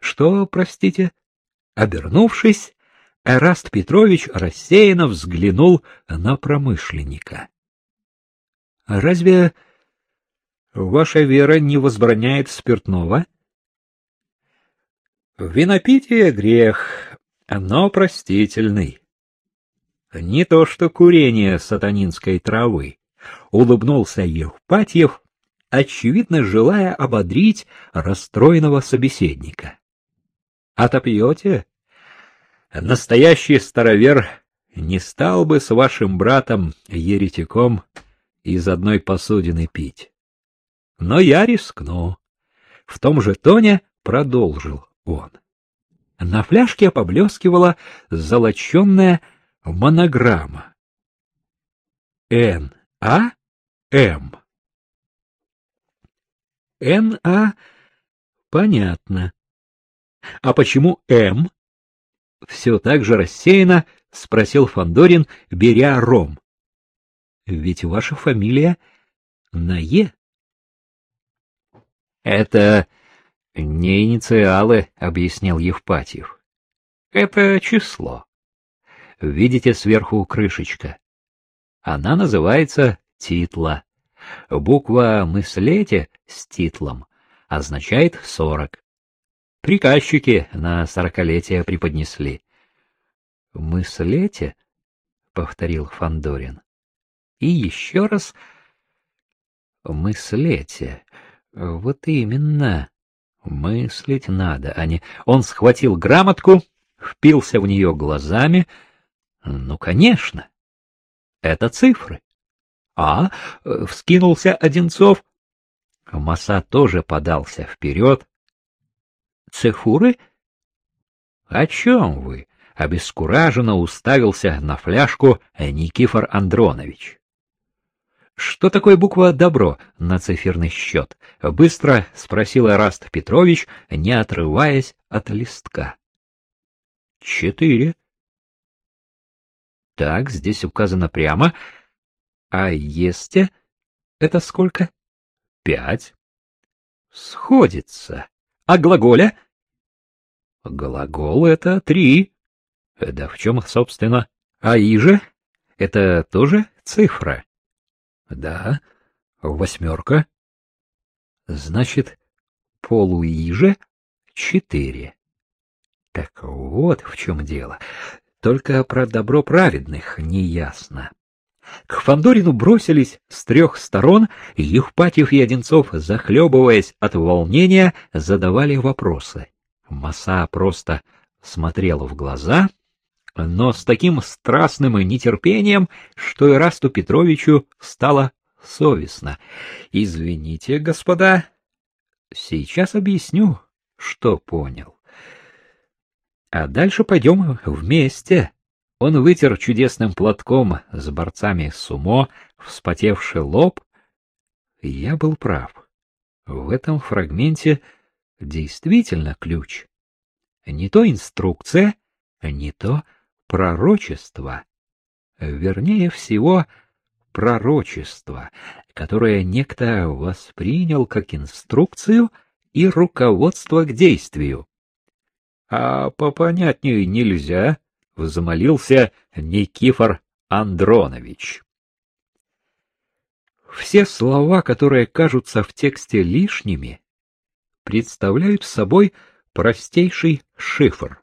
Что, простите? Обернувшись, Эраст Петрович рассеянно взглянул на промышленника. — Разве ваша вера не возбраняет спиртного? — Винопитие — грех, но простительный. Не то что курение сатанинской травы, — улыбнулся Евпатьев, очевидно желая ободрить расстроенного собеседника. — Отопьете? Настоящий старовер не стал бы с вашим братом-еретиком из одной посудины пить. Но я рискну. В том же тоне продолжил он. На фляжке поблескивала золоченная монограмма. Н. А. М. Н. А. Понятно. А почему М? Все так же рассеянно спросил Фандорин, беря ром. Ведь ваша фамилия на Е. Это не инициалы, объяснил Евпатьев. Это число. Видите сверху крышечка? Она называется титла. Буква «мыслете» с титлом означает сорок. Приказчики на сорокалетие преподнесли. «Мыслете?» — повторил Фандорин. И еще раз «мыслете». Вот именно. Мыслить надо, а не... Он схватил грамотку, впился в нее глазами. Ну, конечно. Это цифры. А, э, вскинулся Одинцов. Маса тоже подался вперед. Цифуры? О чем вы? Обескураженно уставился на фляжку Никифор Андронович. Что такое буква «добро» на циферный счет? Быстро спросил Раст Петрович, не отрываясь от листка. Четыре. Так, здесь указано прямо. А есте это сколько? Пять. Сходится. А глаголя? Глагол — это три. Да в чем, собственно? А иже — это тоже цифра. Да, восьмерка. Значит, полуиже — четыре. Так вот в чем дело. Только про добро праведных не ясно. К Фандорину бросились с трех сторон, и Евпатьев и Одинцов, захлебываясь от волнения, задавали вопросы. Маса просто смотрела в глаза, но с таким страстным нетерпением, что и Расту Петровичу стало совестно. — Извините, господа, сейчас объясню, что понял. А дальше пойдем вместе. Он вытер чудесным платком с борцами сумо вспотевший лоб. Я был прав. В этом фрагменте действительно ключ. Не то инструкция, не то пророчество. Вернее всего, пророчество, которое некто воспринял как инструкцию и руководство к действию. А попонятнее нельзя, взмолился Никифор Андронович. Все слова, которые кажутся в тексте лишними, представляют собой простейший шифр.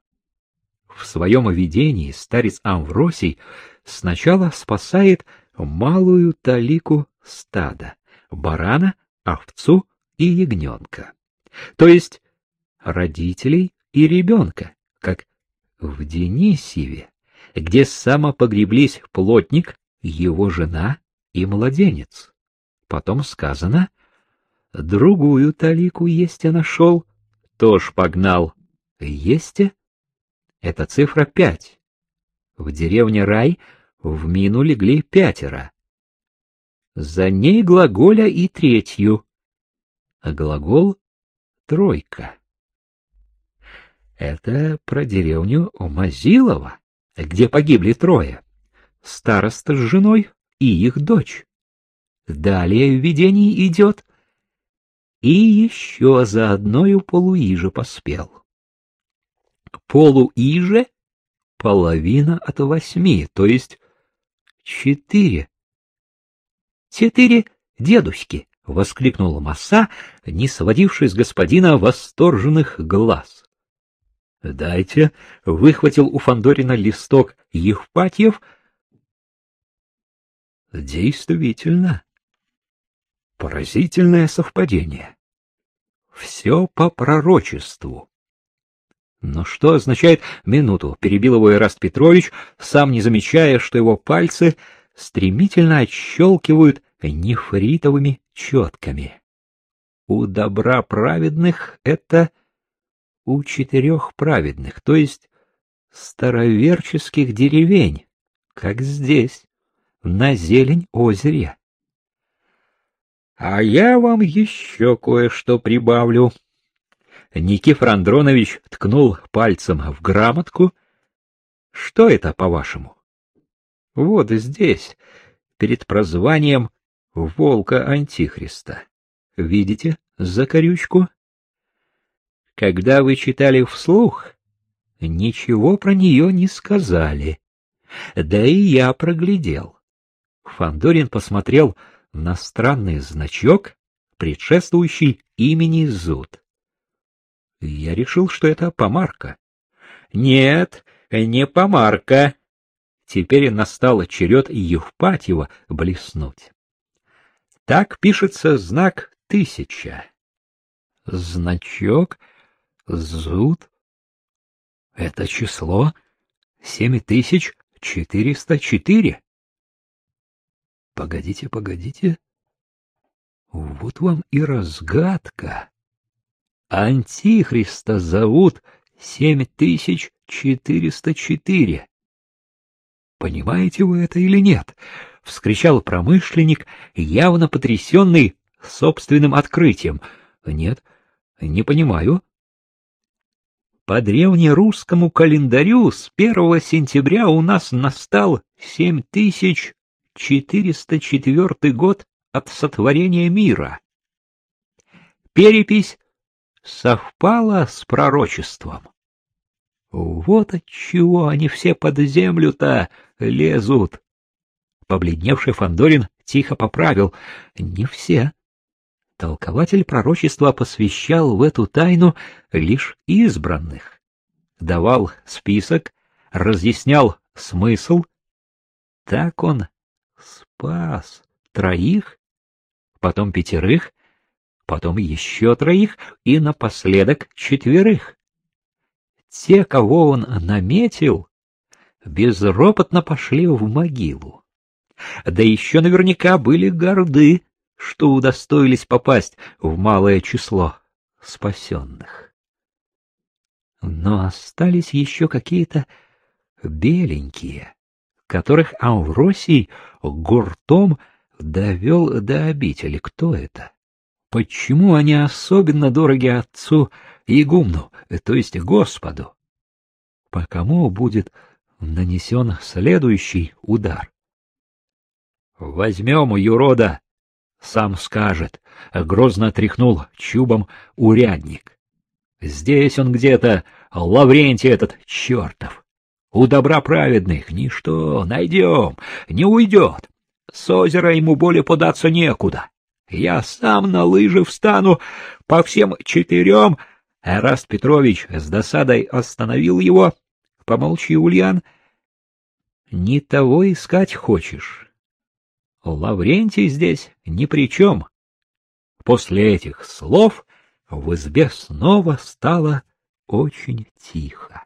В своем видении старец Амвросий сначала спасает малую талику стада, барана, овцу и ягненка, то есть родителей и ребенка, как в Денисеве, где самопогреблись плотник, его жена и младенец. Потом сказано, другую талику есть я нашел, тоже погнал. Есте — это цифра пять. В деревне Рай в мину легли пятеро. За ней глаголя и третью, а глагол — тройка. Это про деревню Мазилова, где погибли трое. Староста с женой и их дочь. Далее в видении идет. И еще за одною полуиже поспел. полуиже половина от восьми, то есть четыре. Четыре дедушки, — воскликнула Маса, не сводивший с господина восторженных глаз. — Дайте, — выхватил у Фандорина листок Евпатьев. — Действительно, поразительное совпадение. Все по пророчеству. Но что означает минуту? Перебил его Ираст Петрович, сам не замечая, что его пальцы стремительно отщелкивают нефритовыми четками. У добра праведных это у четырех праведных, то есть староверческих деревень, как здесь, на зелень озере. А я вам еще кое-что прибавлю. Никифор Андронович ткнул пальцем в грамотку. Что это, по-вашему? Вот здесь, перед прозванием волка Антихриста. Видите закорючку? Когда вы читали вслух, ничего про нее не сказали. Да и я проглядел. Фандорин посмотрел на странный значок, предшествующий имени Зуд. Я решил, что это помарка. Нет, не помарка. Теперь настал черед Евпатьева блеснуть. Так пишется знак тысяча. Значок зуд. Это число семь тысяч четыреста четыре. Погодите, погодите. Вот вам и разгадка. Антихриста зовут семь тысяч четыреста четыре. Понимаете вы это или нет? — вскричал промышленник, явно потрясенный собственным открытием. — Нет, не понимаю. По древнерусскому календарю с первого сентября у нас настал семь тысяч четыреста четвертый год от сотворения мира. Перепись совпала с пророчеством. Вот отчего они все под землю-то лезут. Побледневший Фандорин тихо поправил: "Не все. Толкователь пророчества посвящал в эту тайну лишь избранных. Давал список, разъяснял смысл. Так он спас троих, потом пятерых, потом еще троих и напоследок четверых. Те, кого он наметил, безропотно пошли в могилу да еще наверняка были горды, что удостоились попасть в малое число спасенных. Но остались еще какие-то беленькие, которых Амвросий гуртом довел до обители. Кто это? Почему они особенно дороги отцу Игумну, то есть Господу? По кому будет нанесен следующий удар? Возьмем юрода, сам скажет, грозно тряхнул чубом урядник. Здесь он где-то, Лаврентий этот чертов. У добра праведных ничто, найдем, не уйдет. С озера ему более податься некуда. Я сам на лыжи встану по всем четырем. Эраст Петрович с досадой остановил его. Помолчи, Ульян. Не того искать хочешь. Лаврентий здесь ни при чем. После этих слов в избе снова стало очень тихо.